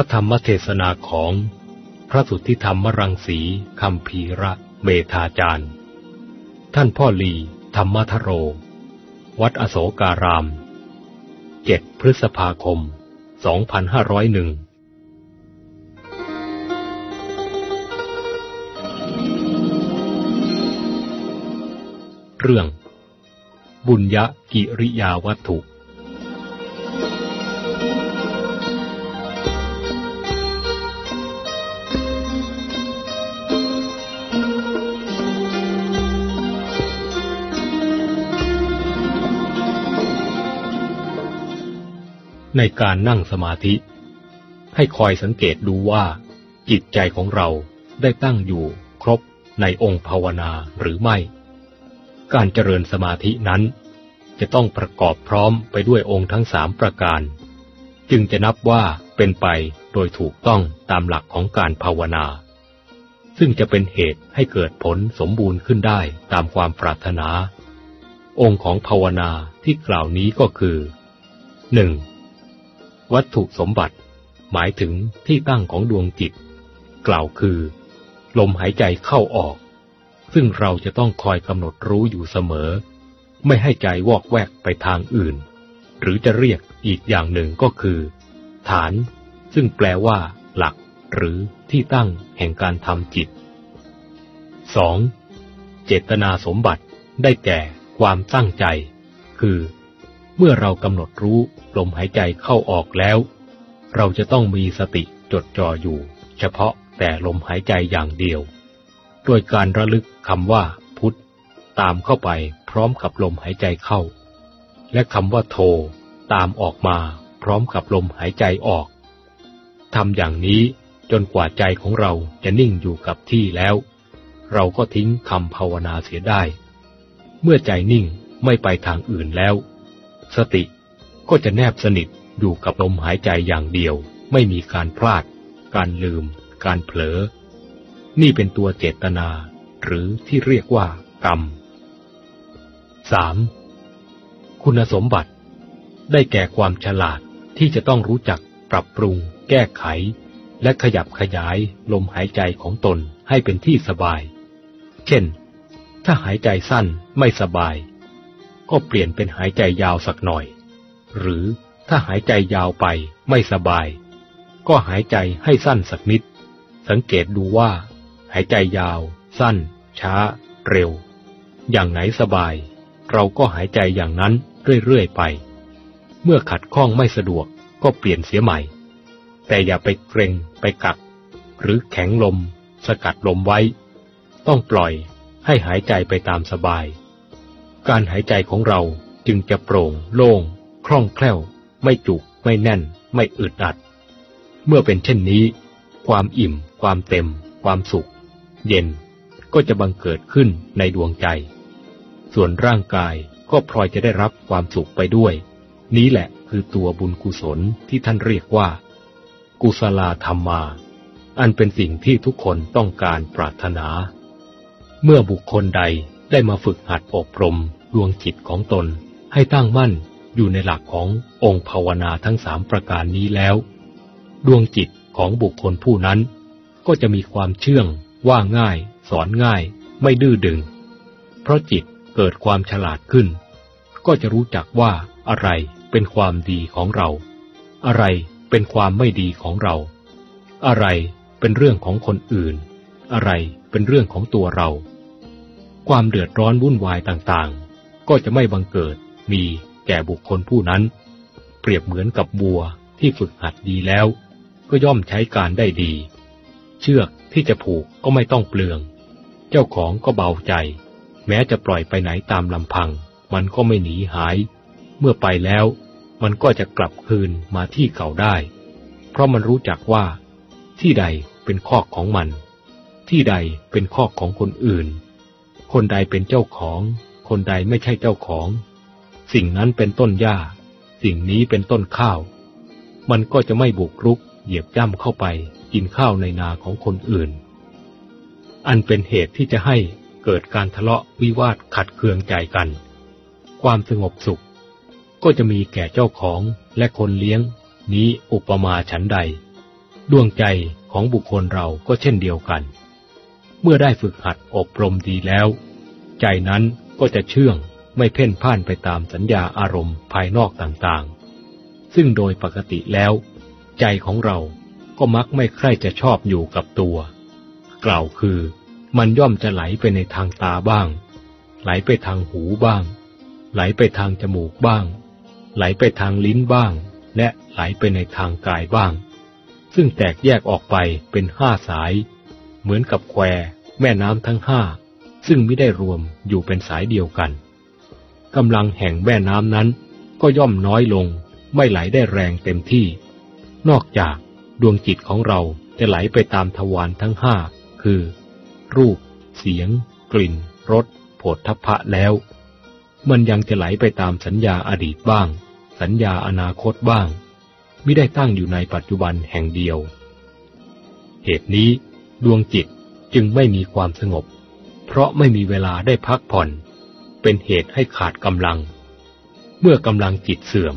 ระธรรมเทศนาของพระสุทธิธรรมรังสีคำพีระเมธาจารย์ ท่านพ่อลีธรรมทโร วัดอโศการามเจ็ดพฤษภาคม 2501เรื่อง บุญยกิริยาวัตถุ ในการนั่งสมาธิ ให้คอยสังเกตดูว่า จิตใจของเราได้ตั้งอยู่ครบในองค์ภาวนาหรือไม่ การเจริญสมาธินั้น จะต้องประกอบพร้อมไปด้วยองค์ทั้งสามประการ จึงจะนับว่าเป็นไปโดยถูกต้องตามหลักของการภาวนา ซึ่งจะเป็นเหตุให้เกิดผลสมบูรณ์ขึ้นได้ตามความปรารถนา องค์ของภาวนาที่กล่าวนี้ก็คือ 1. วัตถุสมบัติ หมายถึงที่ตั้งของดวงจิต กล่าวคือ ลมหายใจเข้าออก ซึ่งเราจะต้องคอยกำหนดรู้อยู่เสมอ ไม่ให้ใจวอกแวกไปทางอื่น หรือจะเรียกอีกอย่างหนึ่งก็คือ ฐาน ซึ่งแปลว่า หลัก หรือที่ตั้งแห่งการทำจิต 2. เจตนาสมบัติได้แก่ความตั้งใจ คือ เมื่อเรากำหนดรู้ ลมหายใจเข้าออกแล้ว เราจะต้องมีสติจดจ่ออยู่ เฉพาะแต่ลมหายใจอย่างเดียวโดยการระลึกคำว่า พุทธตามเข้าไปพร้อมกับลมหายใจเข้า และคำว่าโท ตามออกมาพร้อมกับลมหายใจออกทำอย่างนี้จนกว่าใจของเราจะนิ่งอยู่กับที่แล้ว เราก็ทิ้งคำภาวนาเสียได้ เมื่อใจนิ่งไม่ไปทางอื่นแล้ว สติ ก็จะแนบสนิทอยู่กับลมหายใจอย่างเดียว ไม่มีการพลาด การลืม การเผลอ นี่เป็นตัวเจตนา หรือที่เรียกว่ากรรม 3. คุณสมบัติ ได้แก่ความฉลาดที่จะต้องรู้จักปรับปรุง แก้ไข และขยับขยายลมหายใจของตนให้เป็นที่สบาย เช่น ถ้าหายใจสั้นไม่สบาย ก็เปลี่ยนเป็นหายใจยาวสักหน่อย หรือถ้าหายใจยาวไปไม่สบาย ก็หายใจให้สั้นสักนิด สังเกตดูว่า หายใจยาว สั้น ช้า เร็ว อย่างไหนสบาย เราก็หายใจอย่างนั้นเรื่อยๆไป เมื่อขัดข้องไม่สะดวกก็เปลี่ยนเสียใหม่ แต่อย่าไปเกรงไปกักหรือแข็งลม สกัดลมไว้ ต้องปล่อยให้หายใจไปตามสบาย การหายใจของเราจึงจะโปร่งโล่ง ล่องแคล่ว ไม่จุก ไม่แน่น ไม่อึดอัด เมื่อเป็นเช่นนี้ ความอิ่ม ความเต็ม ความสุข เย็นก็จะบังเกิดขึ้นในดวงใจ ส่วนร่างกายก็พลอยจะได้รับความสุขไปด้วย นี้แหละคือตัวบุญกุศลที่ท่านเรียกว่า กุศลธรรมา อันเป็นสิ่งที่ทุกคนต้องการปรารถนา เมื่อบุคคลใดได้มาฝึกหัดอบรมดวงจิตของตนให้ตั้งมั่น อยู่ในหลักขององค์ภาวนาทั้งสามประการนี้แล้ว ดวงจิตของบุคคลผู้นั้น ก็จะมีความเชื่อง ว่าง่าย สอนง่าย ไม่ดื้อดึง เพราะจิตเกิดความฉลาดขึ้น ก็จะรู้จักว่าอะไรเป็นความดีของเรา อะไรเป็นความไม่ดีของเรา อะไรเป็นเรื่องของคนอื่น อะไรเป็นเรื่องของตัวเรา ความเดือดร้อนวุ่นวายต่างๆ ก็จะไม่บังเกิดมี ก่บุคคลผู้นั้น เปรียบเหมือนกับบัวที่ฝึกหัดดีแล้ว ก็ย่อมใช้การได้ดี เชือกที่จะผูกก็ไม่ต้องเปลือง เจ้าของก็เบาใจ แม้จะปล่อยไปไหนตามลำพัง มันก็ไม่หนีหาย เมื่อไปแล้ว มันก็จะกลับคืนมาที่เก่าได้ เพราะมันรู้จักว่า ที่ใดเป็นคอกของมัน ที่ใดเป็นคอกของคนอื่น คนใดเป็นเจ้าของ คนใดไม่ใช่เจ้าของ สิ่งนั้นเป็นต้นหญ้า สิ่งนี้เป็นต้นข้าว มันก็จะไม่บุกรุก เหยียบย่ำเข้าไปกินข้าวในนาของคนอื่น อันเป็นเหตุที่จะให้เกิดการทะเลาะวิวาทขัดเคืองใจกัน ความสงบสุข ก็จะมีแก่เจ้าของและคนเลี้ยง นี้อุปมาฉันใด ดวงใจของบุคคลเราก็เช่นเดียวกัน เมื่อได้ฝึกหัดอบรมดีแล้ว ใจนั้นก็จะเชื่อง ไม่เพ่นพ่านไปตามสัญญาอารมณ์ภายนอกต่างๆ ซึ่งโดยปกติแล้ว ใจของเราก็มักไม่ใคร่จะชอบอยู่กับตัว กล่าวคือมันย่อมจะไหลไปในทางตาบ้าง ไหลไปทางหูบ้าง ไหลไปทางจมูกบ้าง ไหลไปทางลิ้นบ้าง และไหลไปในทางกายบ้าง ซึ่งแตกแยกออกไปเป็นห้าสาย เหมือนกับแควแม่น้ำทั้งห้าซึ่งไม่ได้รวมอยู่เป็นสายเดียวกัน กำลังแห่งแม่น้ำนั้น ก็ย่อมน้อยลง ไม่ไหลได้แรงเต็มที่ นอกจากดวงจิตของเราจะไหลไปตามทวารทั้งห้าคือ รูป เสียง กลิ่นรสโผฏฐัพพะแล้ว มันยังจะไหลไปตามสัญญาอดีตบ้าง สัญญาอนาคตบ้าง ไม่ได้ตั้งอยู่ในปัจจุบันแห่งเดียว เหตุนี้ ดวงจิตจึงไม่มีความสงบ เพราะไม่มีเวลาได้พักผ่อน เป็นเหตุให้ขาดกำลัง เมื่อกำลังจิตเสื่อม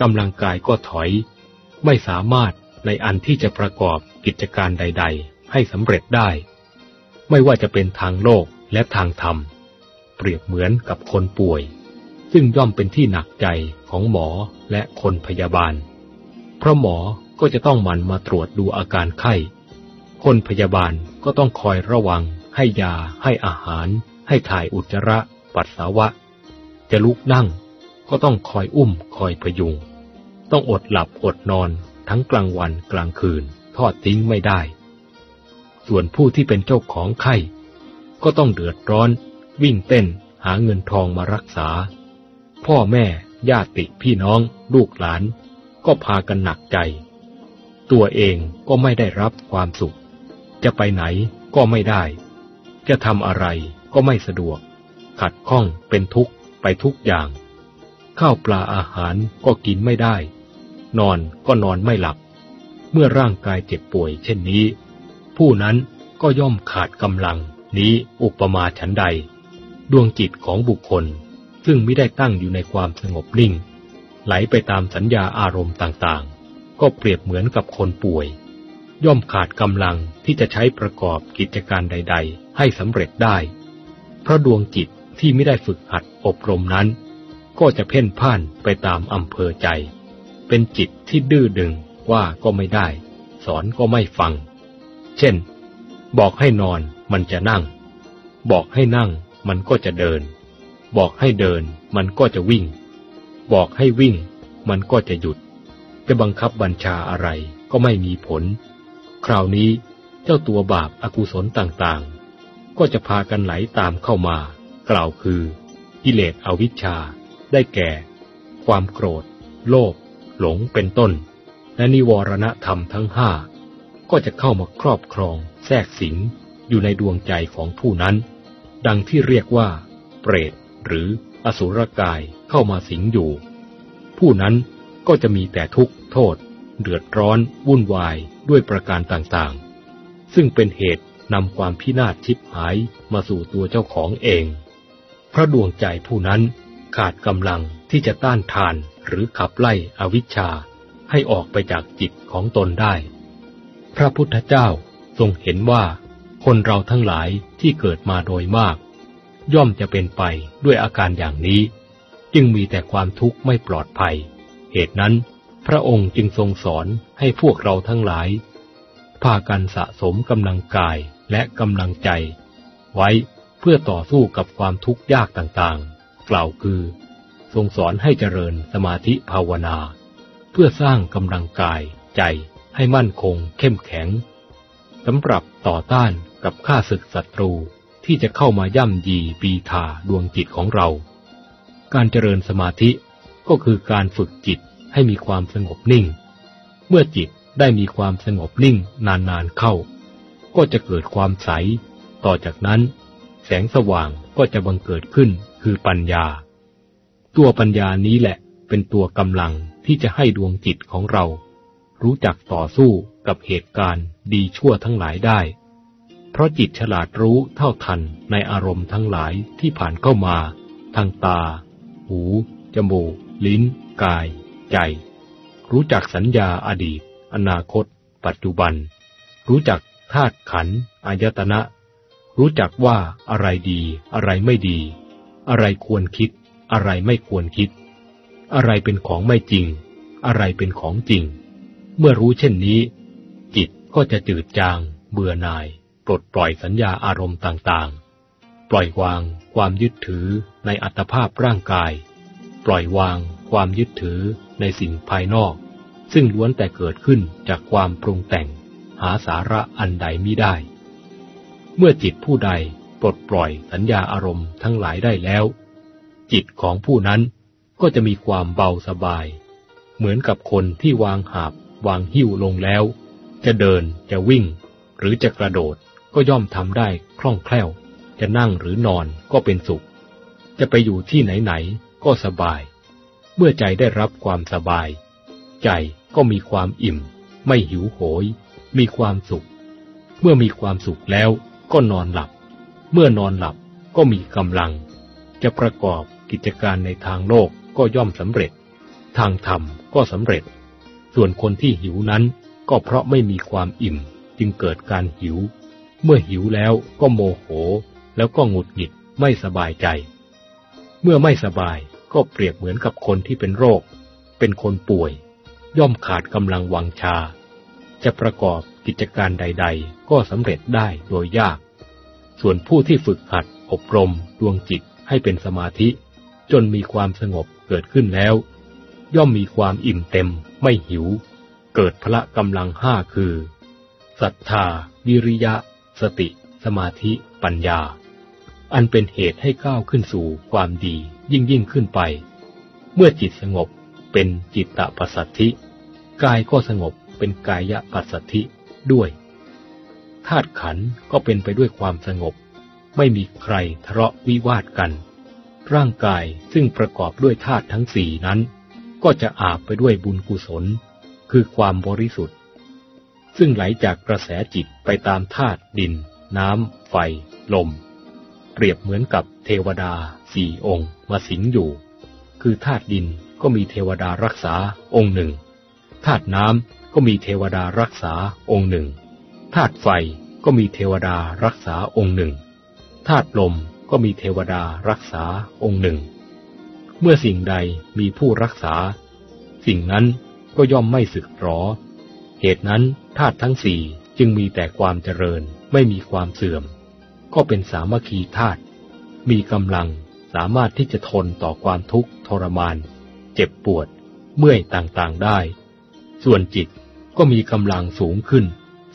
กำลังกายก็ถอย ไม่สามารถในอันที่จะประกอบกิจการใด ๆ ให้สำเร็จได้ ไม่ว่าจะเป็นทางโลกและทางธรรม เปรียบเหมือนกับคนป่วย ซึ่งย่อมเป็นที่หนักใจของหมอและคนพยาบาล เพราะหมอก็จะต้องมันมาตรวจดูอาการไข้ คนพยาบาลก็ต้องคอยระวัง ให้ยา ให้อาหาร ให้ถ่ายอุจจาระ ปัสสาวะ จะลุกนั่ง ก็ต้องคอยอุ้มคอยพยุง ต้องอดหลับอดนอนทั้งกลางวันกลางคืนทอดทิ้งไม่ได้ ส่วนผู้ที่เป็นเจ้าของไข้ ก็ต้องเดือดร้อน วิ่งเต้นหาเงินทองมารักษา พ่อแม่ญาติพี่น้อง ลูกหลาน ก็พากันหนักใจ ตัวเองก็ไม่ได้รับความสุข จะไปไหนก็ไม่ได้ จะทำอะไรก็ไม่สะดวก ขัดข้องเป็นทุกข์ไปทุกอย่าง ข้าวปลาอาหารก็กินไม่ได้ นอนก็นอนไม่หลับ เมื่อร่างกายเจ็บป่วยเช่นนี้ ผู้นั้นก็ย่อมขาดกำลังนี้อุปมาฉันใด ดวงจิตของบุคคล ซึ่งไม่ได้ตั้งอยู่ในความสงบนิ่ง ไหลไปตามสัญญาอารมณ์ต่างๆ ก็เปรียบเหมือนกับคนป่วย ย่อมขาดกำลังที่จะใช้ประกอบกิจการใด ๆ ให้สำเร็จได้ เพราะดวงจิต ที่ไม่ได้ฝึกหัดอบรมนั้น ก็จะเพ่นพ่านไปตามอำเภอใจ เป็นจิตที่ดื้อดึงว่าก็ไม่ได้ สอนก็ไม่ฟัง เช่น บอกให้นอนมันจะนั่ง บอกให้นั่งมันก็จะเดิน บอกให้เดินมันก็จะวิ่ง บอกให้วิ่งมันก็จะหยุด จะบังคับบัญชาอะไรก็ไม่มีผล คราวนี้เจ้าตัวบาปอากุศลต่างๆ ก็จะพากันไหลตามเข้ามา กล่าวคือ กิเลสอวิชชา ได้แก่ ความโกรธ โลภหลงเป็นต้น และนิวรณธรรมทั้งห้าก็จะเข้ามาครอบครอง แทรกสิงอยู่ในดวงใจของผู้นั้น ดังที่เรียกว่า เปรต หรืออสุรกายเข้ามาสิงอยู่ ผู้นั้นก็จะมีแต่ทุกข์โทษ เดือดร้อน วุ่นวายด้วยประการต่างๆ ซึ่งเป็นเหตุนำความพินาศชิบหายมาสู่ตัวเจ้าของเอง พระดวงใจผู้นั้นขาดกำลังที่จะต้านทานหรือขับไล่อวิชชาให้ออกไปจากจิตของตนได้ พระพุทธเจ้าทรงเห็นว่า คนเราทั้งหลายที่เกิดมาโดยมาก ย่อมจะเป็นไปด้วยอาการอย่างนี้ จึงมีแต่ความทุกข์ไม่ปลอดภัย เหตุนั้น พระองค์จึงทรงสอนให้พวกเราทั้งหลายพากันสะสมกำลังกายและกำลังใจ ไว้ เพื่อต่อสู้กับความทุกข์ยากต่างๆ กล่าวคือ ทรงสอนให้เจริญสมาธิภาวนา เพื่อสร้างกำลังกายใจให้มั่นคงเข้มแข็งสำหรับต่อต้านกับข้าศึกศัตรูที่จะเข้ามาย่ำยีปีทาดวงจิตของเรา การเจริญสมาธิก็คือการฝึกจิตให้มีความสงบนิ่ง เมื่อจิตได้มีความสงบนิ่งนานๆเข้า ก็จะเกิดความใส ต่อจากนั้น แสงสว่างก็จะบังเกิดขึ้นคือปัญญา ตัวปัญญานี้แหละเป็นตัวกำลังที่จะให้ดวงจิตของเรา รู้จักต่อสู้กับเหตุการณ์ดีชั่วทั้งหลายได้ เพราะจิตฉลาดรู้เท่าทันในอารมณ์ทั้งหลายที่ผ่านเข้ามา ทางตา หู จมูก ลิ้น กาย ใจ รู้จักสัญญาอดีต อนาคต ปัจจุบัน รู้จักธาตุขันอายตนะ รู้จักว่าอะไรดี อะไรไม่ดี อะไรควรคิด อะไรไม่ควรคิด อะไรเป็นของไม่จริง อะไรเป็นของจริง เมื่อรู้เช่นนี้ จิตก็จะจืดจาง เบื่อหน่าย ปลดปล่อยสัญญาอารมณ์ต่างๆ ปล่อยวางความยึดถือในอัตภาพร่างกาย ปล่อยวางความยึดถือในสิ่งภายนอก ซึ่งล้วนแต่เกิดขึ้นจากความปรุงแต่ง หาสาระอันใดมิได้ เมื่อจิตผู้ใดปลดปล่อยสัญญาอารมณ์ทั้งหลายได้แล้ว จิตของผู้นั้นก็จะมีความเบาสบาย เหมือนกับคนที่วางหาบวางหิ้วลงแล้ว จะเดินจะวิ่ง หรือจะกระโดดก็ย่อมทำได้คล่องแคล่ว จะนั่งหรือนอนก็เป็นสุข จะไปอยู่ที่ไหนๆก็สบาย เมื่อใจได้รับความสบาย ใจก็มีความอิ่ม ไม่หิวโหย มีความสุข เมื่อมีความสุขแล้ว ก็นอนหลับ เมื่อนอนหลับก็มีกำลัง จะประกอบกิจการในทางโลกก็ย่อมสำเร็จ ทางธรรมก็สำเร็จ ส่วนคนที่หิวนั้นก็เพราะไม่มีความอิ่มจึงเกิดการหิว เมื่อหิวแล้วก็โมโห แล้วก็หงุดหงิดไม่สบายใจ เมื่อไม่สบายก็เปรียบเหมือนกับคนที่เป็นโรค เป็นคนป่วย ย่อมขาดกำลังวังชา จะประกอบ กิจการใด ๆ ก็สำเร็จได้โดยยาก ส่วนผู้ที่ฝึกหัดอบรมดวงจิตให้เป็นสมาธิ จนมีความสงบเกิดขึ้นแล้ว ย่อมมีความอิ่มเต็มไม่หิว เกิดพละกำลังห้าคือศรัทธา วิริยะ สติ สมาธิ ปัญญา อันเป็นเหตุให้ก้าวขึ้นสู่ความดียิ่งยิ่งขึ้นไป เมื่อจิตสงบเป็นจิตตปัสสัทธิ กายก็สงบเป็นกายะปัสสัทธิ ด้วยธาตุขันก็เป็นไปด้วยความสงบ ไม่มีใครทะเลาะวิวาทกัน ร่างกายซึ่งประกอบด้วยธาตุทั้งสี่นั้น ก็จะอาบไปด้วยบุญกุศล คือความบริสุทธิ์ ซึ่งไหลจากกระแสจิตไปตามธาตุดิน น้ำ ไฟ ลม เปรียบเหมือนกับเทวดาสี่องค์มาสิงอยู่ คือธาตุดินก็มีเทวดารักษาองค์หนึ่งธาตุน้ำ ก็มีเทวดารักษาองค์หนึ่งธาตุไฟก็มีเทวดารักษาองค์หนึ่งธาตุลมก็มีเทวดารักษาองค์หนึ่ง เมื่อสิ่งใดมีผู้รักษา สิ่งนั้นก็ย่อมไม่สึกหรอ เหตุนั้นธาตุทั้งสี่จึงมีแต่ความเจริญไม่มีความเสื่อม ก็เป็นสามัคคีธาตุมีกำลังสามารถที่จะทนต่อความทุกข์ทรมาน เจ็บปวด เมื่อยต่างๆได้ ส่วนจิต ก็มีกำลังสูงขึ้น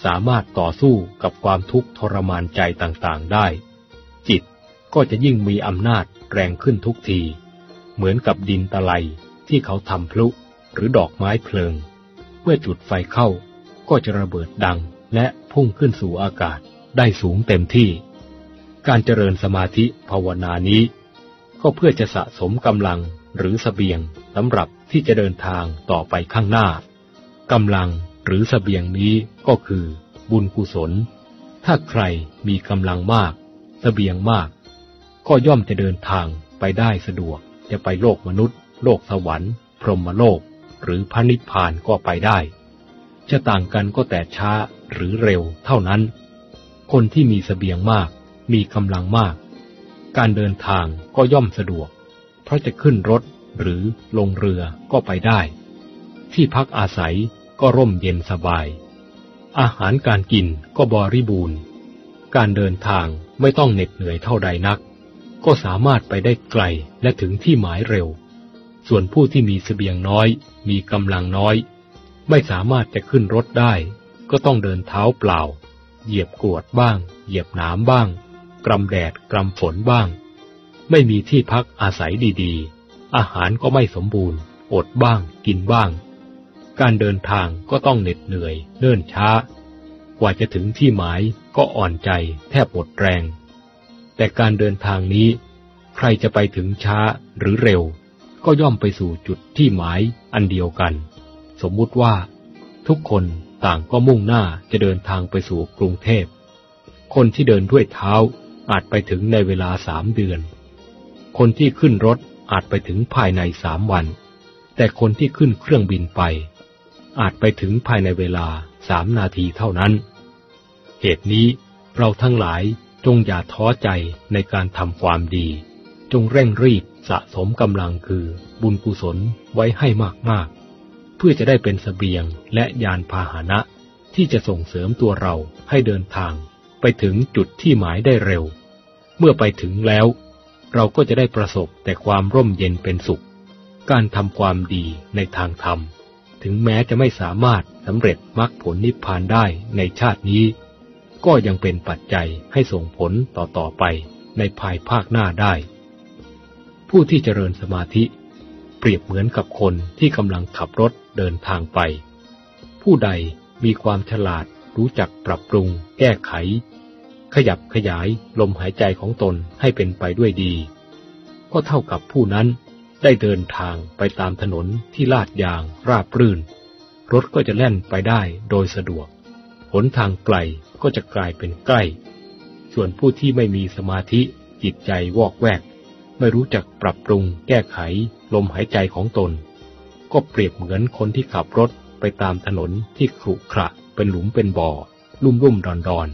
สามารถต่อสู้กับความทุกข์ทรมานใจต่างๆได้ จิตก็จะยิ่งมีอำนาจแรงขึ้นทุกที เหมือนกับดินตะไลที่เขาทำพลุหรือดอกไม้เพลิง เมื่อจุดไฟเข้าก็จะระเบิดดังและพุ่งขึ้นสู่อากาศได้สูงเต็มที่ การเจริญสมาธิภาวนานี้ ก็เพื่อจะสะสมกำลังหรือสเสบียงสำหรับที่จะเดินทางต่อไปข้างหน้ากำลัง หรือสเสบียงนี้ก็คือบุญกุศล ถ้าใครมีกำลังมากสเสบียงมาก ก็ย่อมจะเดินทางไปได้สะดวก จะไปโลกมนุษย์ โลกสวรรค์ พรหมโลก หรือพระนิพพานก็ไปได้ จะต่างกันก็แต่ช้าหรือเร็วเท่านั้น คนที่มีสเสบียงมาก มีกำลังมาก การเดินทางก็ย่อมสะดวก เพราะจะขึ้นรถหรือลงเรือก็ไปได้ ที่พักอาศัย ก็ร่มเย็นสบาย อาหารการกินก็บริบูรณ์ การเดินทางไม่ต้องเหน็ดเหนื่อยเท่าใดนัก ก็สามารถไปได้ไกลและถึงที่หมายเร็ว ส่วนผู้ที่มีเสบียงน้อย มีกำลังน้อย ไม่สามารถจะขึ้นรถได้ ก็ต้องเดินเท้าเปล่า เหยียบกรวดบ้าง เหยียบหนามบ้าง กรำแดดกรำฝนบ้าง ไม่มีที่พักอาศัยดีๆ อาหารก็ไม่สมบูรณ์ อดบ้าง กินบ้าง การเดินทางก็ต้องเหน็ดเหนื่อย เนิ่นช้า กว่าจะถึงที่หมายก็อ่อนใจแทบหมดแรง แต่การเดินทางนี้ ใครจะไปถึงช้าหรือเร็ว ก็ย่อมไปสู่จุดที่หมายอันเดียวกัน สมมุติว่า ทุกคนต่างก็มุ่งหน้าจะเดินทางไปสู่กรุงเทพ คนที่เดินด้วยเท้าอาจไปถึงในเวลาสามเดือน คนที่ขึ้นรถอาจไปถึงภายในสามวัน แต่คนที่ขึ้นเครื่องบินไป อาจไปถึงภายในเวลาสามนาทีเท่านั้น เหตุนี้เราทั้งหลายจงอย่าท้อใจในการทำความดี จงเร่งรีบสะสมกำลังคือบุญกุศลไว้ให้มากๆ เพื่อจะได้เป็นสเสบียงและยานพาหนะที่จะส่งเสริมตัวเราให้เดินทาง ไปถึงจุดที่หมายได้เร็ว เมื่อไปถึงแล้ว เราก็จะได้ประสบแต่ความร่มเย็นเป็นสุข การทำความดีในทางธรรม ถึงแม้จะไม่สามารถสำเร็จมรรคผลนิพพานได้ในชาตินี้ ก็ยังเป็นปัจจัยให้ส่งผลต่อๆไปในภายภาคหน้าได้ ผู้ที่เจริญสมาธิ เปรียบเหมือนกับคนที่กำลังขับรถเดินทางไป ผู้ใดมีความฉลาดรู้จักปรับปรุง แก้ไข ขยับขยายลมหายใจของตนให้เป็นไปด้วยดี ก็เท่ากับผู้นั้น ได้เดินทางไปตามถนนที่ลาดยางราบรื่น รถก็จะแล่นไปได้โดยสะดวก หนทางไกลก็จะกลายเป็นใกล้ ส่วนผู้ที่ไม่มีสมาธิจิตใจวอกแวก ไม่รู้จักปรับปรุงแก้ไขลมหายใจของตน ก็เปรียบเหมือนคนที่ขับรถไปตามถนนที่ขรุขระเป็นหลุมเป็นบ่อ ลุ่มรุ่มดอนดอน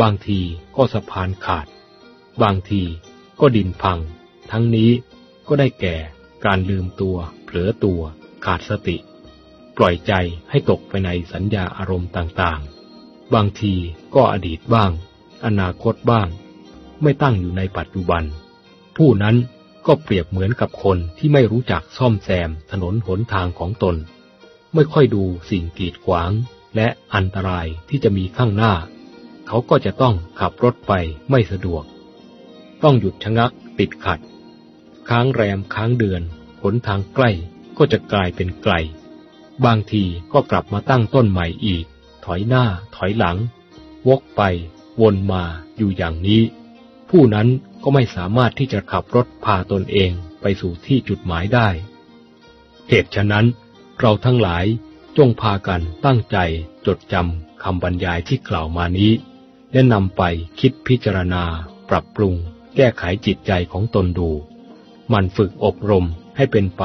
บางทีก็สะพานขาด บางทีก็ดินพัง ทั้งนี้ ก็ได้แก่ การลืมตัว เผลอตัว ขาดสติ ปล่อยใจให้ตกไปในสัญญาอารมณ์ต่างๆ บางทีก็อดีตบ้าง อนาคตบ้าง ไม่ตั้งอยู่ในปัจจุบัน ผู้นั้นก็เปรียบเหมือนกับคนที่ไม่รู้จักซ่อมแซมถนนหนทางของตน ไม่ค่อยดูสิ่งกีดขวาง และอันตรายที่จะมีข้างหน้า เขาก็จะต้องขับรถไปไม่สะดวก ต้องหยุดชะงักติดขัด ค้างแรมค้างเดือนหนทางใกล้ก็จะกลายเป็นไกล บางทีก็กลับมาตั้งต้นใหม่อีก ถอยหน้าถอยหลัง วกไป วนมาอยู่อย่างนี้ ผู้นั้นก็ไม่สามารถที่จะขับรถพาตนเองไปสู่ที่จุดหมายได้เหตุฉะนั้น เราทั้งหลายจงพากันตั้งใจจดจำคำบรรยายที่กล่าวมานี้ และนำไปคิดพิจารณา ปรับปรุง แก้ไขจิตใจของตนดู มันฝึกอบรมให้เป็นไป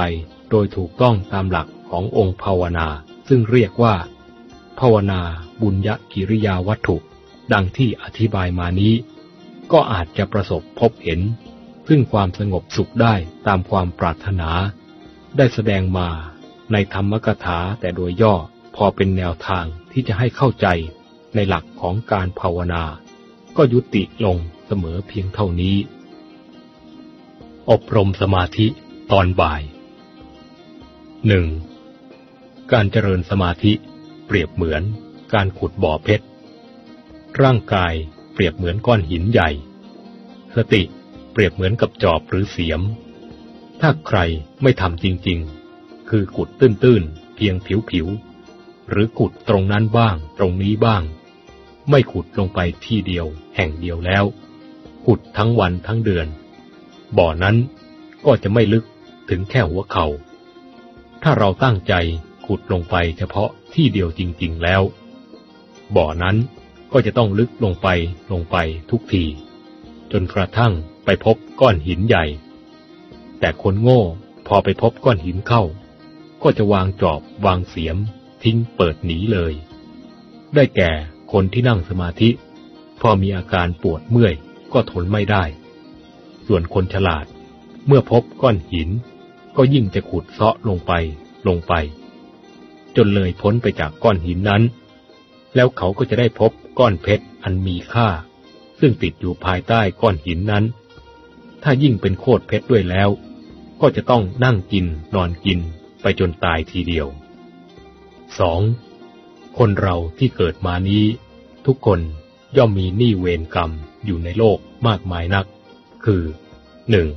โดยถูกต้องตามหลักขององค์ภาวนา ซึ่งเรียกว่า ภาวนาบุญญกิริยาวัตถุ ดังที่อธิบายมานี้ ก็อาจจะประสบพบเห็น ซึ่งความสงบสุขได้ตามความปรารถนา ได้แสดงมาในธรรมกถาแต่โดยย่อพอเป็นแนวทางที่จะให้เข้าใจในหลักของการภาวนา ก็ยุติลงเสมอเพียงเท่านี้ อบรมสมาธิตอนบ่ายหนึ่งการเจริญสมาธิเปรียบเหมือนการขุดบ่อเพชร ร่างกายเปรียบเหมือนก้อนหินใหญ่ สติเปรียบเหมือนกับจอบหรือเสียม ถ้าใครไม่ทำจริงๆ คือขุดตื้นๆ เพียงผิวๆ หรือขุดตรงนั้นบ้างตรงนี้บ้าง ไม่ขุดลงไปที่เดียวแห่งเดียวแล้ว ขุดทั้งวันทั้งเดือน บ่อนั้นก็จะไม่ลึกถึงแค่หัวเขา่า ถ้าเราตั้งใจขุดลงไปเฉพาะที่เดียวจริง ๆแล้ว บ่อนั้นก็จะต้องลึกลงไปลงไปทุกที จนกระทั่งไปพบก้อนหินใหญ่ แต่คนโง่พอไปพบก้อนหินเข้า ก็จะวางจอบวางเสียม ทิ้งเปิดหนีเลย ได้แก่คนที่นั่งสมาธิ พอมีอาการปวดเมื่อยก็ทนไม่ได้ ส่วนคนฉลาด เมื่อพบก้อนหิน ก็ยิ่งจะขุดเซาะลงไปลงไป จนเลยพ้นไปจากก้อนหินนั้น แล้วเขาก็จะได้พบก้อนเพชรอันมีค่า ซึ่งติดอยู่ภายใต้ก้อนหินนั้น ถ้ายิ่งเป็นโคตรเพชรด้วยแล้ว ก็จะต้องนั่งกินนอนกินไปจนตายทีเดียว 2. คนเราที่เกิดมานี้ ทุกคนย่อมมีหนี้เวรกรรมอยู่ในโลกมากมายนัก คือหนึ่ง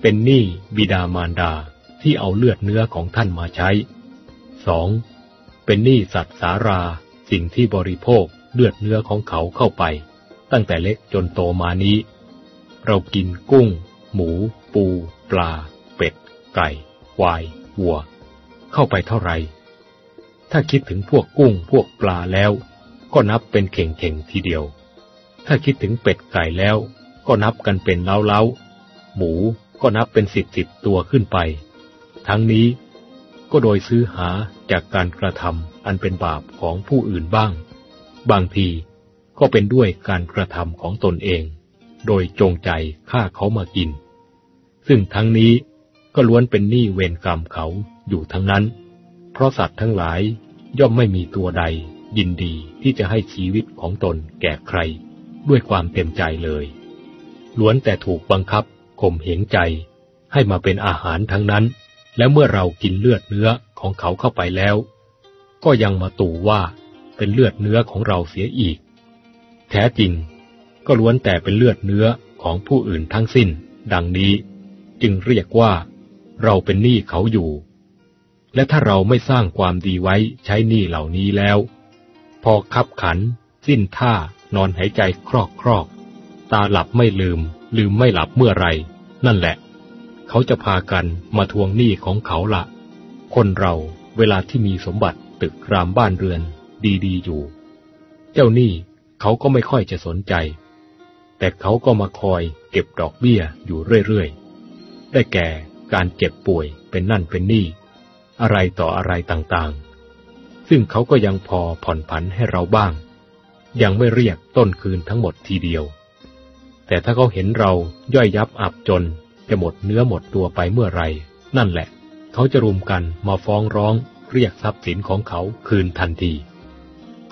เป็นหนี้บิดามารดาที่เอาเลือดเนื้อของท่านมาใช้ 2. เป็นหนี้สัตว์สาราสิ่งที่บริโภคเลือดเนื้อของเขาเข้าไป ตั้งแต่เล็กจนโตมานี้ เรากินกุ้ง หมู ปู ปลา เป็ด ไก่ควายวัว เข้าไปเท่าไหร่ ถ้าคิดถึงพวกกุ้งพวกปลาแล้ว ก็นับเป็นเข่งๆทีเดียว ถ้าคิดถึงเป็ดไก่แล้ว ก็นับกันเป็นเล้าๆหมูก็นับเป็นสิบสิบตัวขึ้นไป ทั้งนี้ก็โดยซื้อหาจากการกระทำอันเป็นบาปของผู้อื่นบ้าง บางทีก็เป็นด้วยการกระทำของตนเอง โดยจงใจฆ่าเขามากิน ซึ่งทั้งนี้ก็ล้วนเป็นหนี้เวรกรรมเขาอยู่ทั้งนั้น เพราะสัตว์ทั้งหลายย่อมไม่มีตัวใด ยินดีที่จะให้ชีวิตของตนแก่ใคร ด้วยความเต็มใจเลย ล้วนแต่ถูกบังคับข่มเหงใจ ให้มาเป็นอาหารทั้งนั้น และเมื่อเรากินเลือดเนื้อของเขาเข้าไปแล้ว ก็ยังมาตู่ว่าเป็นเลือดเนื้อของเราเสียอีก แท้จริง ก็ล้วนแต่เป็นเลือดเนื้อของผู้อื่นทั้งสิ้น ดังนี้ จึงเรียกว่า เราเป็นหนี้เขาอยู่ และถ้าเราไม่สร้างความดีไว้ใช้หนี้เหล่านี้แล้ว พอคับขัน สิ้นท่านอนหายใจครอกครอก ตาหลับไม่ลืม ลืมไม่หลับเมื่อไร นั่นแหละ เขาจะพากันมาทวงหนี้ของเขาละ คนเราเวลาที่มีสมบัติตึกรามบ้านเรือน ดีๆอยู่ เจ้าหนี้เขาก็ไม่ค่อยจะสนใจ แต่เขาก็มาคอยเก็บดอกเบี้ยอยู่เรื่อยๆ ได้แก่การเจ็บป่วยเป็นนั่นเป็นนี่ อะไรต่ออะไรต่างๆ ซึ่งเขาก็ยังพอผ่อนผันให้เราบ้าง ยังไม่เรียกต้นคืนทั้งหมดทีเดียว แต่ถ้าเขาเห็นเราย่อยยับอับจน จะหมดเนื้อหมดตัวไปเมื่อไร นั่นแหละ เขาจะรุมกันมาฟ้องร้อง เรียกทรัพย์สินของเขาคืนทันที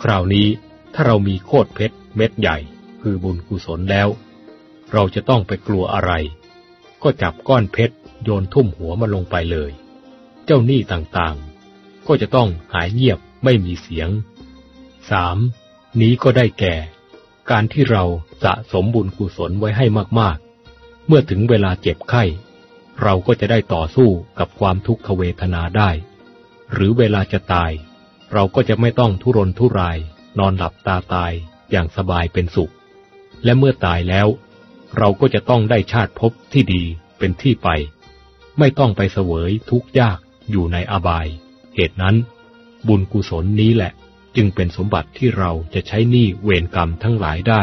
คราวนี้ถ้าเรามีโคตรเพชรเม็ดใหญ่ คือบุญกุศลแล้ว เราจะต้องไปกลัวอะไร ก็จับก้อนเพชรโยนทุ่มหัวมาลงไปเลย เจ้าหนี้ต่างๆ ก็จะต้องหายเงียบไม่มีเสียงสามนี้ก็ได้แก่ การที่เราสะสมบุญกุศลไว้ให้มากๆ เมื่อถึงเวลาเจ็บไข้ เราก็จะได้ต่อสู้กับความทุกขเวทนาได้ หรือเวลาจะตาย เราก็จะไม่ต้องทุรนทุราย นอนหลับตาตายอย่างสบายเป็นสุข และเมื่อตายแล้ว เราก็จะต้องได้ชาติภพที่ดีเป็นที่ไป ไม่ต้องไปเสวยทุกข์ยากอยู่ในอบาย เหตุนั้น บุญกุศลนี้แหละ จึงเป็นสมบัติที่เราจะใช้หนี้เวรกรรมทั้งหลายได้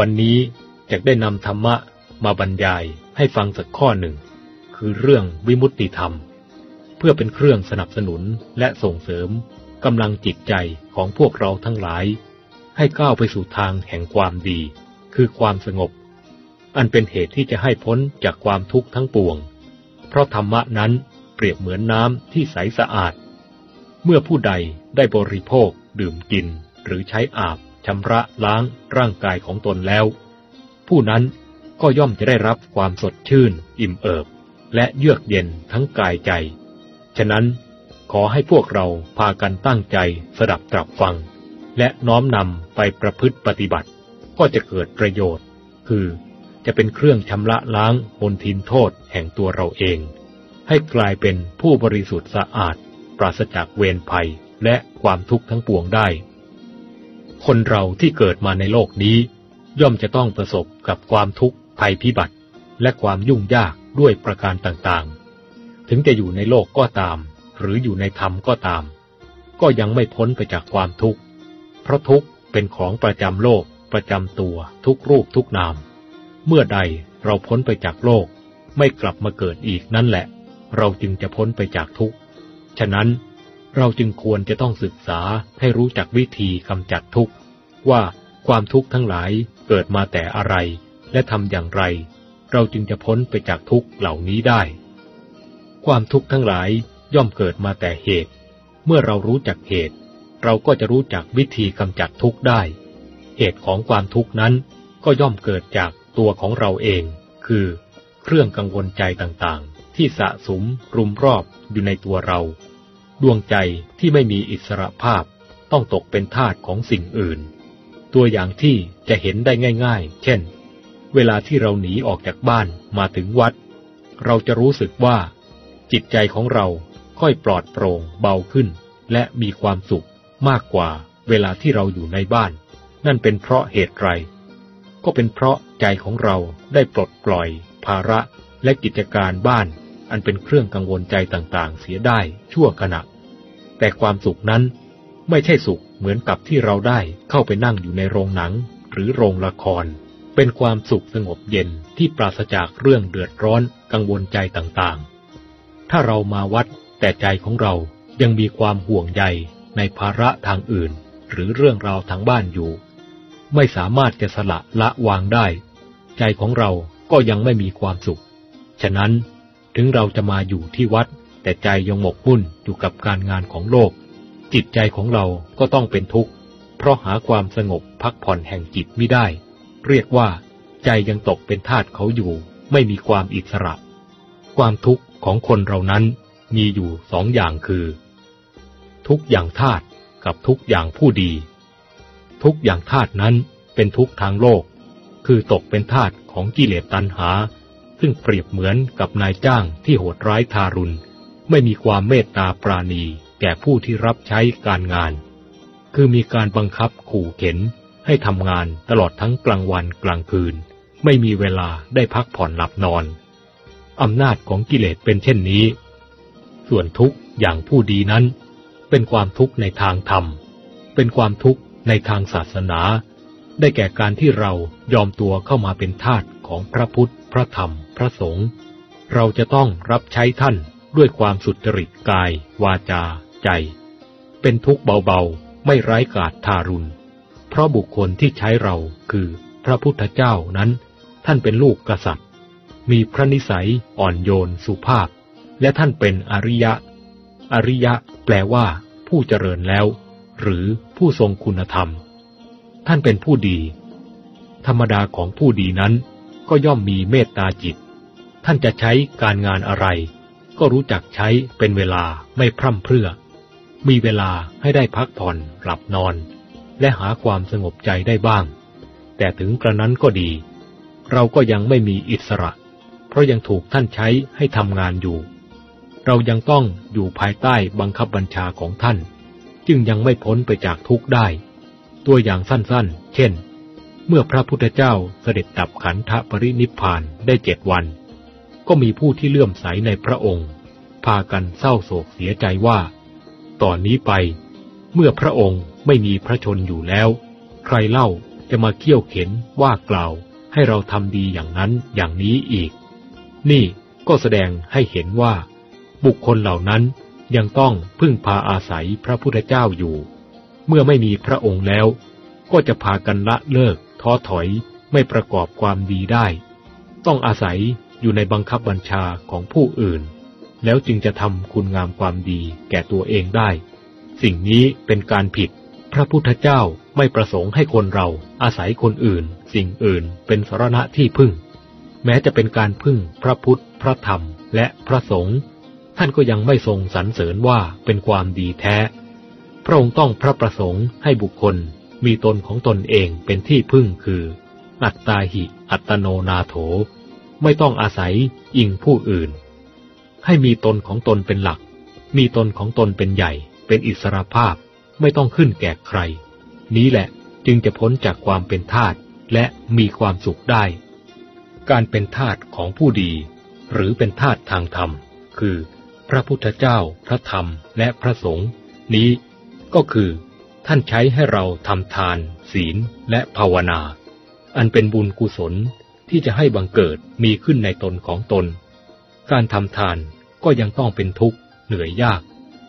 วันนี้จะได้นำธรรมะมาบรรยายให้ฟังสักข้อหนึ่ง คือเรื่องวิมุตติธรรม เพื่อเป็นเครื่องสนับสนุนและส่งเสริมกำลังจิตใจของพวกเราทั้งหลาย ให้ก้าวไปสู่ทางแห่งความดี คือความสงบ อันเป็นเหตุที่จะให้พ้นจากความทุกข์ทั้งปวง เพราะธรรมะนั้นเปรียบเหมือนน้ำที่ใสสะอาด เมื่อผู้ใดได้บริโภค ดื่มกินหรือใช้อาบ ชำระล้างร่างกายของตนแล้ว ผู้นั้นก็ย่อมจะได้รับความสดชื่น อิ่มเอิบ และเยือกเย็นทั้งกายใจ ฉะนั้นขอให้พวกเราพากันตั้งใจสดับตรับฟัง และน้อมนำไปประพฤติปฏิบัติ ก็จะเกิดประโยชน์ คือจะเป็นเครื่องชำระล้างมลทินโทษแห่งตัวเราเอง ให้กลายเป็นผู้บริสุทธิ์สะอาด ปราศจากเวรภัยและความทุกข์ทั้งปวงได้ คนเราที่เกิดมาในโลกนี้ ย่อมจะต้องประสบกับความทุกข์ภัยพิบัติ และความยุ่งยากด้วยประการต่างๆ ถึงจะอยู่ในโลกก็ตาม หรืออยู่ในธรรมก็ตาม ก็ยังไม่พ้นไปจากความทุกข์ เพราะทุกข์เป็นของประจำโลก ประจำตัวทุกรูปทุกนาม เมื่อใดเราพ้นไปจากโลก ไม่กลับมาเกิดอีกนั่นแหละ เราจึงจะพ้นไปจากทุกข์ ฉะนั้น เราจึงควรจะต้องศึกษาให้รู้จักวิธีกำจัดทุกข์ ว่าความทุกข์ทั้งหลายเกิดมาแต่อะไร และทำอย่างไร เราจึงจะพ้นไปจากทุกข์เหล่านี้ได้ ความทุกข์ทั้งหลายย่อมเกิดมาแต่เหตุ เมื่อเรารู้จักเหตุ เราก็จะรู้จักวิธีกำจัดทุกข์ได้ เหตุของความทุกข์นั้นก็ย่อมเกิดจากตัวของเราเอง คือ เครื่องกังวลใจต่างๆ ที่สะสมรุมรอบอยู่ในตัวเรา ดวงใจที่ไม่มีอิสระภาพต้องตกเป็นทาสของสิ่งอื่น ตัวอย่างที่จะเห็นได้ง่าย ๆ เช่น เวลาที่เราหนีออกจากบ้านมาถึงวัด เราจะรู้สึกว่า จิตใจของเราค่อยปลอดโปร่งเบาขึ้น และมีความสุขมากกว่าเวลาที่เราอยู่ในบ้าน นั่นเป็นเพราะเหตุไร ก็เป็นเพราะใจของเราได้ปลดปล่อย ภาระและกิจการบ้าน อันเป็นเครื่องกังวลใจต่างๆ เสียได้ชั่วขณะ แต่ความสุขนั้นไม่ใช่สุขเหมือนกับที่เราได้เข้าไปนั่งอยู่ในโรงหนัง หรือโรงละคร เป็นความสุขสงบเย็นที่ปราศจากเรื่องเดือดร้อนกังวลใจต่างๆ ถ้าเรามาวัดแต่ใจของเรายังมีความห่วงใยในภาระทางอื่น หรือเรื่องราวทางบ้านอยู่ ไม่สามารถจะสละละวางได้ ใจของเราก็ยังไม่มีความสุข ฉะนั้นถึงเราจะมาอยู่ที่วัด แต่ใจยังหมกมุ่นอยู่กับการงานของโลก จิตใจของเราก็ต้องเป็นทุกข์ เพราะหาความสงบพักผ่อนแห่งจิตไม่ได้ เรียกว่า ใจยังตกเป็นทาสเขาอยู่ ไม่มีความอิสระ ความทุกข์ของคนเรานั้นมีอยู่สองอย่างคือ ทุกอย่างทาสกับทุกอย่างผู้ดี ทุกอย่างธาตุนั้นเป็นทุกทางโลก คือตกเป็นทาสของกิเลสตัณหา ซึ่งเปรียบเหมือนกับนายจ้างที่โหดร้ายทารุณ ไม่มีความเมตตาปราณีแก่ผู้ที่รับใช้การงาน คือมีการบังคับขู่เข็น ให้ทำงานตลอดทั้งกลางวันกลางคืน ไม่มีเวลาได้พักผ่อนหลับนอน อำนาจของกิเลสเป็นเช่นนี้ ส่วนทุกอย่างผู้ดีนั้น เป็นความทุกข์ในทางธรรม เป็นความทุกข์ในทางศาสนา ได้แก่การที่เรายอมตัวเข้ามาเป็นทาสของพระพุทธ พระธรรม พระสงฆ์ เราจะต้องรับใช้ท่าน ด้วยความสุจริตกาย วาจา ใจ เป็นทุกข์เบาๆ ไม่ร้ายกาจทารุณ เพราะบุคคลที่ใช้เราคือพระพุทธเจ้านั้น ท่านเป็นลูกกษัตริย์ มีพระนิสัยอ่อนโยนสุภาพ และท่านเป็นอริยะ อริยะ แปลว่า ผู้เจริญแล้ว หรือผู้ทรงคุณธรรม ท่านเป็นผู้ดี ธรรมดาของผู้ดีนั้น ก็ย่อมมีเมตตาจิต ท่านจะใช้การงานอะไร ก็รู้จักใช้เป็นเวลาไม่พร่ำเพรื่อ มีเวลาให้ได้พักผ่อนหลับนอน และหาความสงบใจได้บ้าง แต่ถึงกระนั้นก็ดี เราก็ยังไม่มีอิสระ เพราะยังถูกท่านใช้ให้ทำงานอยู่ เรายังต้องอยู่ภายใต้บังคับบัญชาของท่าน จึงยังไม่พ้นไปจากทุกข์ได้ ตัวอย่างสั้นๆ เช่น เมื่อพระพุทธเจ้าเสด็จดับขันธปรินิพพานได้เจ็ดวัน ก็มีผู้ที่เลื่อมใสในพระองค์ พากันเศร้าโศกเสียใจว่าตอนนี้ไป เมื่อพระองค์ไม่มีพระชนอยู่แล้ว ใครเล่าจะมาเคี่ยวเข็นว่ากล่าวให้เราทำดีอย่างนั้นอย่างนี้อีก นี่ก็แสดงให้เห็นว่า บุคคลเหล่านั้นยังต้องพึ่งพาอาศัยพระพุทธเจ้าอยู่ เมื่อไม่มีพระองค์แล้ว ก็จะพากันละเลิกท้อถอยไม่ประกอบความดีได้ ต้องอาศัย อยู่ในบังคับบัญชาของผู้อื่น แล้วจึงจะทำคุณงามความดีแก่ตัวเองได้ สิ่งนี้เป็นการผิด พระพุทธเจ้าไม่ประสงค์ให้คนเราอาศัยคนอื่น สิ่งอื่นเป็นสรณะที่พึ่ง แม้จะเป็นการพึ่งพระพุทธ พระธรรม และพระสงฆ์ท่านก็ยังไม่ทรงสรรเสริญว่าเป็นความดีแท้ พระองค์ต้องพระประสงค์ให้บุคคลมีตนของตนเองเป็นที่พึ่งคือ อัตตาหิ อัตโนนาโถ ไม่ต้องอาศัยอิงผู้อื่น ให้มีตนของตนเป็นหลัก มีตนของตนเป็นใหญ่ เป็นอิสรภาพ ไม่ต้องขึ้นแก่ใคร นี้แหละจึงจะพ้นจากความเป็นทาสและมีความสุขได้ การเป็นทาสของผู้ดี หรือเป็นทาสทางธรรม คือ พระพุทธเจ้า พระธรรม และพระสงฆ์นี้ ก็คือ ท่านใช้ให้เราทำทาน ศีลและภาวนา อันเป็นบุญกุศล ที่จะให้บังเกิดมีขึ้นในตนของตน การทำทานก็ยังต้องเป็นทุกข์เหนื่อยยาก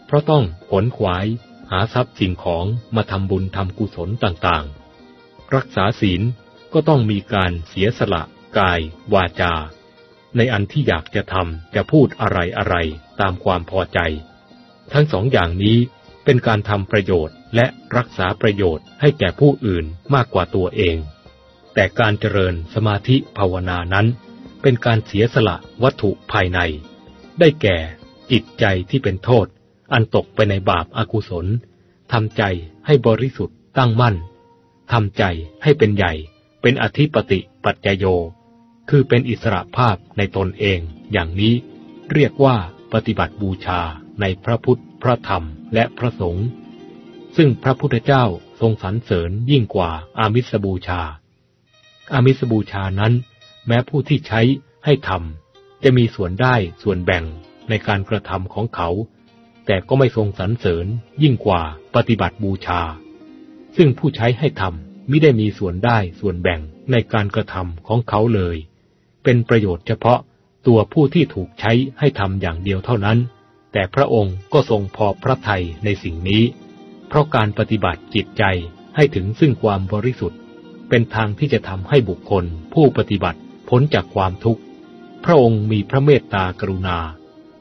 เพราะต้องขนขวายหาทรัพย์สิ่งของมาทำบุญทำกุศลต่างๆ รักษาศีลก็ต้องมีการเสียสละกาย วาจา ในอันที่อยากจะทำจะพูดอะไรอะไรตามความพอใจ ทั้งสองอย่างนี้เป็นการทำประโยชน์และรักษาประโยชน์ให้แก่ผู้อื่นมากกว่าตัวเอง แต่การเจริญสมาธิภาวนานั้น เป็นการเสียสละวัตถุภายใน ได้แก่จิตใจที่เป็นโทษ อันตกไปในบาปอากุศลทำใจให้บริสุทธิ์ตั้งมั่นทำใจให้เป็นใหญ่ เป็นอธิปติปัจจโย คือเป็นอิสระภาพในตนเอง อย่างนี้เรียกว่าปฏิบัติบูชาในพระพุทธ พระธรรม และพระสงฆ์ ซึ่งพระพุทธเจ้าทรงสรรเสริญยิ่งกว่าอามิสบูชา อามิสบูชานั้น แม้ผู้ที่ใช้ให้ทำจะมีส่วนได้ส่วนแบ่งในการกระทำของเขา แต่ก็ไม่ทรงสรรเสริญยิ่งกว่าปฏิบัติบูชา ซึ่งผู้ใช้ให้ทำไม่ได้มีส่วนได้ส่วนแบ่งในการกระทำของเขาเลย เป็นประโยชน์เฉพาะตัวผู้ที่ถูกใช้ให้ทำอย่างเดียวเท่านั้น แต่พระองค์ก็ทรงพอพระทัยในสิ่งนี้ เพราะการปฏิบัติจิตใจให้ถึงซึ่งความบริสุทธิ์ เป็นทางที่จะทำให้บุคคล ผู้ปฏิบัติพ้นจากความทุกข์ พระองค์มีพระเมตตากรุณา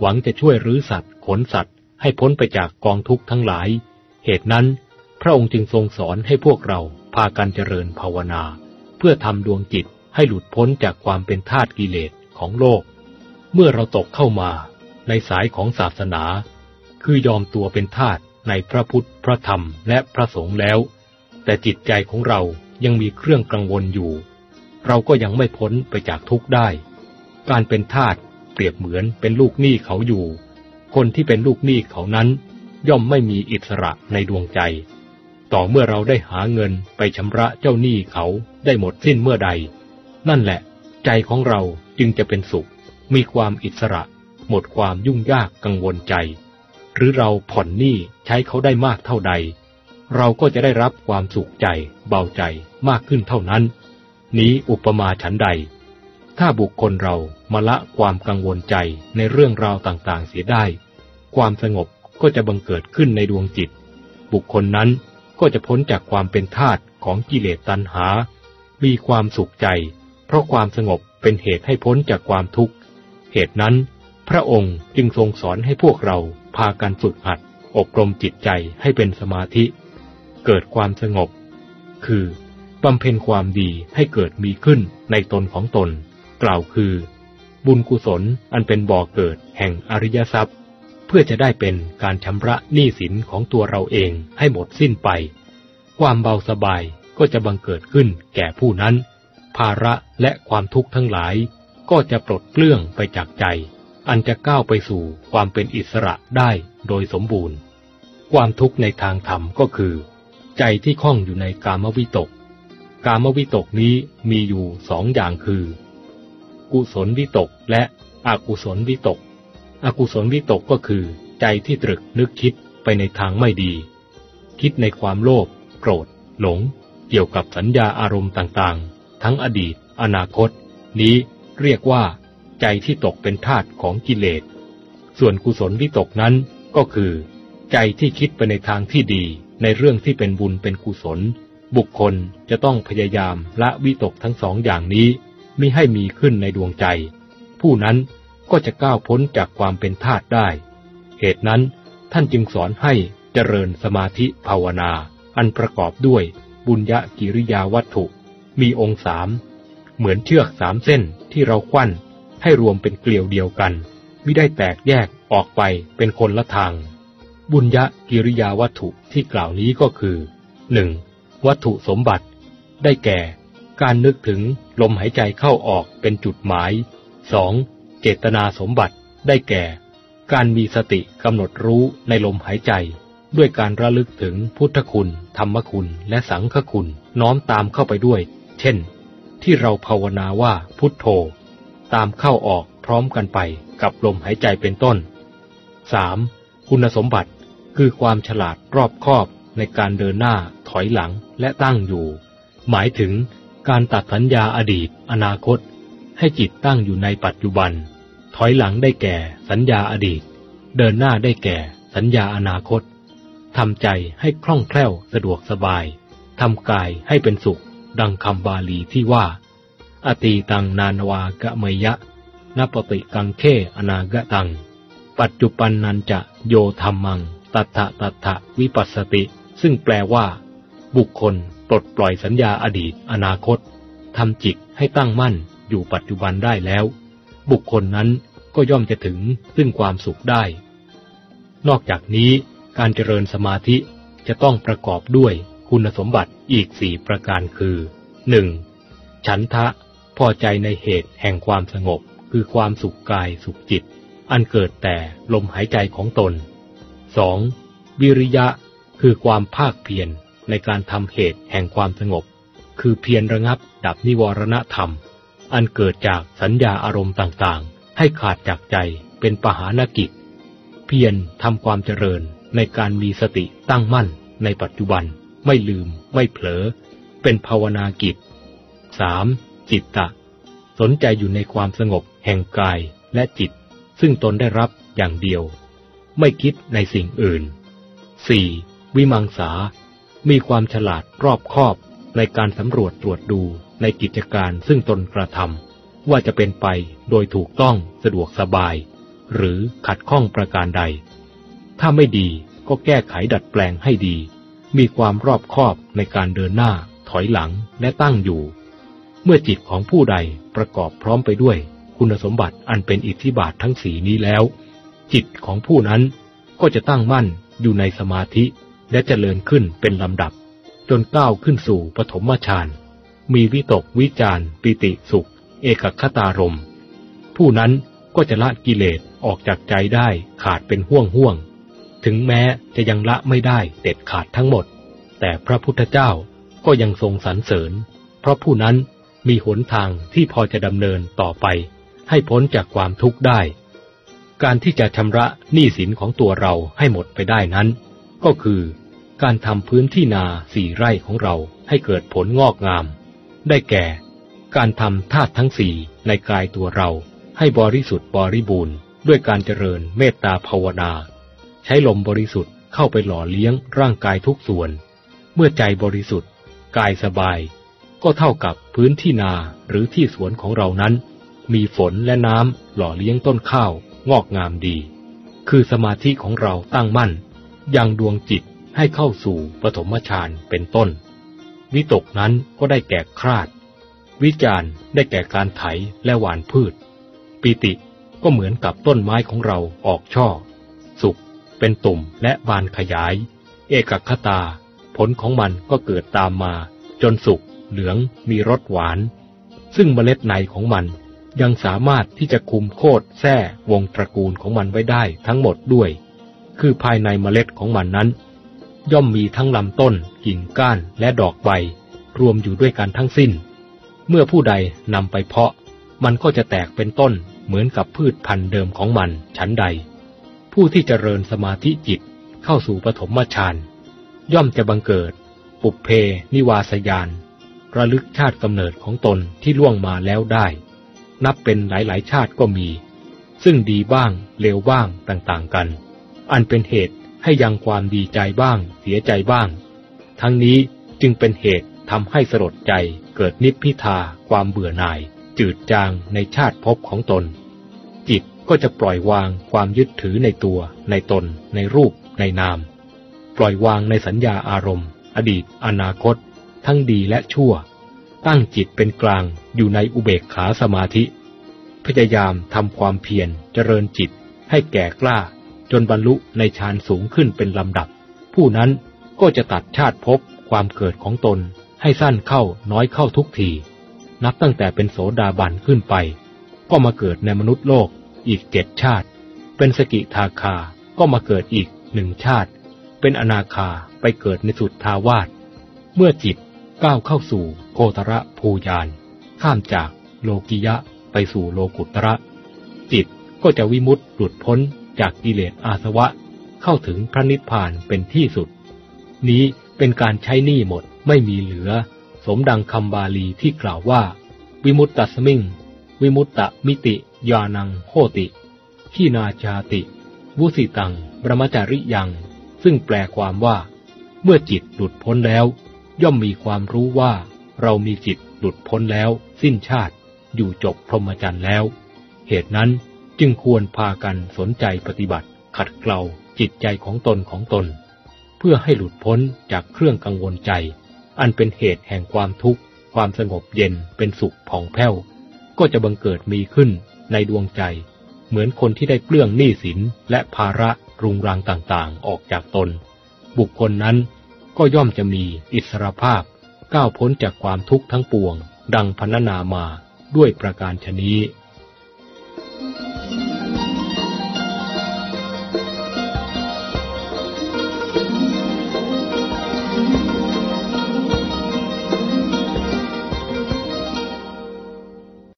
หวังจะช่วยรื้อสัตว์ขนสัตว์ ให้พ้นไปจากกองทุกข์ทั้งหลาย เหตุนั้น พระองค์จึงทรงสอนให้พวกเราพากันเจริญภาวนา เพื่อทำดวงจิตให้หลุดพ้นจากความเป็นทาตกิเลสของโลก เมื่อเราตกเข้ามาในสายของศาสนา คือยอมตัวเป็นทาสในพระพุทธ พระธรรม และพระสงฆ์แล้ว แต่จิตใจของเรา ยังมีเครื่องกังวลอยู่ เราก็ยังไม่พ้นไปจากทุกข์ได้ การเป็นทาสเปรียบเหมือนเป็นลูกหนี้เขาอยู่ คนที่เป็นลูกหนี้เขานั้น ย่อมไม่มีอิสระในดวงใจ ต่อเมื่อเราได้หาเงินไปชำระเจ้าหนี้เขาได้หมดสิ้นเมื่อใด นั่นแหละ ใจของเราจึงจะเป็นสุข มีความอิสระ หมดความยุ่งยากกังวลใจ หรือเราผ่อนหนี้ใช้เขาได้มากเท่าใด เราก็จะได้รับความสุขใจ เบาใจมากขึ้นเท่านั้น นี้อุปมาฉันใด ถ้าบุคคลเรามาละความกังวลใจในเรื่องราวต่างๆ เสียได้ ความสงบก็จะบังเกิดขึ้นในดวงจิต บุคคลนั้นก็จะพ้นจากความเป็นทาสของกิเลสตัณหา มีความสุขใจ เพราะความสงบเป็นเหตุให้พ้นจากความทุกข์ เหตุนั้น พระองค์จึงทรงสอนให้พวกเราพากันฝึกหัด อบรมจิตใจให้เป็นสมาธิ เกิดความสงบ คือบำเพ็ญความดีให้เกิดมีขึ้นในตนของตน กล่าวคือ บุญกุศลอันเป็นบ่อเกิดแห่งอริยทรัพย์ เพื่อจะได้เป็นการชำระหนี้สินของตัวเราเองให้หมดสิ้นไป ความเบาสบายก็จะบังเกิดขึ้นแก่ผู้นั้น ภาระและความทุกข์ทั้งหลาย ก็จะปลดเปลื้องไปจากใจ อันจะก้าวไปสู่ความเป็นอิสระได้โดยสมบูรณ์ ความทุกข์ในทางธรรมก็คือ ใจที่คล้องอยู่ในกามวิตก กามวิตกนี้มีอยู่สองอย่างคือ กุศลวิตกและอกุศลวิตก อกุศลวิตกก็คือ ใจที่ตรึกนึกคิดไปในทางไม่ดี คิดในความโลภโกรธ หลง เกี่ยวกับสัญญาอารมณ์ต่างๆ ทั้งอดีต อนาคต นี้เรียกว่า ใจที่ตกเป็นทาตของกิเลส ส่วนกุศลวิตกนั้นก็คือ ใจที่คิดไปในทางที่ดี ในเรื่องที่เป็นบุญเป็นกุศล บุคคลจะต้องพยายามละวิตกทั้งสองอย่างนี้มิให้มีขึ้นในดวงใจ ผู้นั้นก็จะก้าวพ้นจากความเป็นทาตได้ เหตุนั้นท่านจึงสอนให้เจริญสมาธิภาวนา อันประกอบด้วยบุญญกิริยาวัตถุ มีองค์สามเหมือนเชือกสามเส้นที่เราควันให้รวมเป็นเกลียวเดียวกัน ไม่ได้แตกแยกออกไปเป็นคนละทาง บุญยะกิริยาวัตถุที่กล่าวนี้ก็คือ 1. วัตถุสมบัติ ได้แก่ การนึกถึงลมหายใจเข้าออกเป็นจุดหมาย 2. เจตนาสมบัติ ได้แก่ การมีสติกำหนดรู้ในลมหายใจ ด้วยการระลึกถึงพุทธคุณ ธรรมคุณ และสังฆคุณน้อมตามเข้าไปด้วย เช่น ที่เราภาวนาว่าพุทโธ ตามเข้าออกพร้อมกันไปกับลมหายใจเป็นต้น 3. คุณสมบัติ คือความฉลาดรอบคอบในการเดินหน้าถอยหลังและตั้งอยู่ หมายถึงการตัดสัญญาอดีต อนาคต ให้จิตตั้งอยู่ในปัจจุบัน ถอยหลังได้แก่สัญญาอดีต เดินหน้าได้แก่สัญญาอนาคตทำใจให้คล่องแคล่วสะดวกสบายทำกายให้เป็นสุข ดังคำบาลีที่ว่า อตีตังนานวากะเมยะนปติกังเขอนากะตัง ปัจจุบันนันจะโยธรรมัง ตัทะตัทะวิปัสสติ ซึ่งแปลว่า บุคคลปลดปล่อยสัญญาอดีต อนาคตทำจิตให้ตั้งมั่นอยู่ปัจจุบันได้แล้ว บุคคลนั้นก็ย่อมจะถึงซึ่งความสุขได้ นอกจากนี้การเจริญสมาธิจะต้องประกอบด้วยคุณสมบัติอีกสี่ประการคือ 1. ฉันทะพอใจในเหตุแห่งความสงบคือความสุขกายสุขจิต อันเกิดแต่ลมหายใจของตน 2. วิริยะ คือความภาคเพียรในการทำเหตุแห่งความสงบ คือเพียรระงับดับนิวรณธรรม อันเกิดจากสัญญาอารมณ์ต่างๆ ให้ขาดจากใจเป็นปหานกิจ เพียรทำความเจริญในการมีสติตั้งมั่นในปัจจุบันไม่ลืมไม่เผลอ เป็นภาวนากิจ 3. จิตตะ สนใจอยู่ในความสงบแห่งกายและจิต ซึ่งตนได้รับอย่างเดียว ไม่คิดในสิ่งอื่น 4. วิมังสา มีความฉลาดรอบคอบในการสำรวจตรวจดูในกิจการซึ่งตนกระทำว่าจะเป็นไปโดยถูกต้องสะดวกสบาย หรือขัดข้องประการใด ถ้าไม่ดีก็แก้ไขดัดแปลงให้ดี มีความรอบคอบในการเดินหน้า ถอยหลังและตั้งอยู่ เมื่อจิตของผู้ใดประกอบพร้อมไปด้วย คุณสมบัติอันเป็นอิทธิบาททั้งสีนี้แล้ว จิตของผู้นั้นก็จะตั้งมั่นอยู่ในสมาธิและเจริญขึ้นเป็นลำดับ จนก้าวขึ้นสู่ปฐมฌานมีวิตกวิจารปิติสุข เอกคตารม ผู้นั้นก็จะละกิเลสออกจากใจได้ขาดเป็นห่วงห่วง ถึงแม้จะยังละไม่ได้เด็ดขาดทั้งหมด แต่พระพุทธเจ้าก็ยังทรงสรรเสริญ เพราะผู้นั้นมีหนทางที่พอจะดำเนินต่อไป ให้พ้นจากความทุกข์ได้ การที่จะชำระหนี้สินของตัวเราให้หมดไปได้นั้น ก็คือการทำพื้นที่นาสี่ไร่ของเราให้เกิดผลงอกงาม ได้แก่ การทำธาตุทั้งสี่ในกายตัวเรา ให้บริสุทธิ์บริบูรณ์ ด้วยการเจริญเมตตาภาวนา ใช้ลมบริสุทธิ์เข้าไปหล่อเลี้ยงร่างกายทุกส่วน เมื่อใจบริสุทธิ์ กายสบาย ก็เท่ากับพื้นที่นาหรือที่สวนของเรานั้น มีฝนและน้ำหล่อเลี้ยงต้นข้าว งอกงามดี คือสมาธิของเราตั้งมั่น ยังดวงจิตให้เข้าสู่ปฐมฌานเป็นต้น วิตกนั้นก็ได้แก่คราด วิจารได้แก่การไถและหวานพืช ปิติก็เหมือนกับต้นไม้ของเราออกช่อ สุขเป็นตุ่มและบานขยาย เอกคตา ผลของมันก็เกิดตามมา จนสุกเหลืองมีรสหวาน ซึ่งเมล็ดในของมัน ยังสามารถที่จะคุมโคดแท้วงตระกูลของมันไว้ได้ทั้งหมดด้วย คือภายในเมล็ดของมันนั้น ย่อมมีทั้งลำต้น กิ่งก้านและดอกใบ รวมอยู่ด้วยกันทั้งสิ้น เมื่อผู้ใดนำไปเพาะ มันก็จะแตกเป็นต้นเหมือนกับพืชพันธุ์เดิมของมันชั้นใด ผู้ที่เจริญสมาธิจิตเข้าสู่ปฐมฌานย่อมจะบังเกิด ปุเพนิวาสยานระลึกชาติกำเนิดของตนที่ล่วงมาแล้วได้ นับเป็นหลายๆ ชาติก็มี ซึ่งดีบ้างเลวบ้างต่างๆกัน อันเป็นเหตุให้ยังความดีใจบ้าง เสียใจบ้าง ทั้งนี้จึงเป็นเหตุทำให้สลดใจเกิดนิพพิทาความเบื่อหน่าย จืดจางในชาติภพของตน จิตก็จะปล่อยวางความยึดถือในตัว ในตน ในรูป ในนาม ปล่อยวางในสัญญาอารมณ์ อดีต อนาคต ทั้งดีและชั่ว ตั้งจิตเป็นกลางอยู่ในอุเบกขาสมาธิ พยายามทำความเพียรเจริญจิตให้แก่กล้า จนบรรลุในฌานสูงขึ้นเป็นลำดับ ผู้นั้นก็จะตัดชาติภพความเกิดของตนให้สั้นเข้าน้อยเข้าทุกที นับตั้งแต่เป็นโสดาบันขึ้นไป ก็มาเกิดในมนุษย์โลกอีกเจ็ดชาติ เป็นสกิทาคา ก็มาเกิดอีกหนึ่งชาติ เป็นอนาคาไปเกิดในสุดทาวาสเมื่อจิต ก้าวเข้าสู่โคตระภูยาน ข้ามจากโลกิยะไปสู่โลกุตระ จิตก็จะวิมุตต์หลุดพ้นจากกิเลสอาสวะ เข้าถึงพระนิพพานเป็นที่สุด นี้เป็นการใช้หนี้หมดไม่มีเหลือ สมดังคำบาลีที่กล่าวว่า วิมุตตสมิง วิมุตตมิติ ยานังโหติขีนาชาติ วุสิตังบรมจาริยัง ซึ่งแปลความว่า เมื่อจิตหลุดพ้นแล้ว ย่อมมีความรู้ว่าเรามีจิตหลุดพ้นแล้ว สิ้นชาติ อยู่จบพรหมจรรย์แล้ว เหตุนั้นจึงควรพากันสนใจปฏิบัติ ขัดเกลาจิตใจของตนของตน เพื่อให้หลุดพ้นจากเครื่องกังวลใจ อันเป็นเหตุแห่งความทุกข์ ความสงบเย็นเป็นสุขผ่องแผ้ว ก็จะบังเกิดมีขึ้นในดวงใจ เหมือนคนที่ได้เปลื้องหนี้สินและภาระรุงรังต่างๆ ออกจากตน บุคคลนั้น ก็ย่อมจะมีอิสรภาพ ก้าวพ้นจากความทุกข์ทั้งปวง ดังพรรณนามาด้วยประการชนี้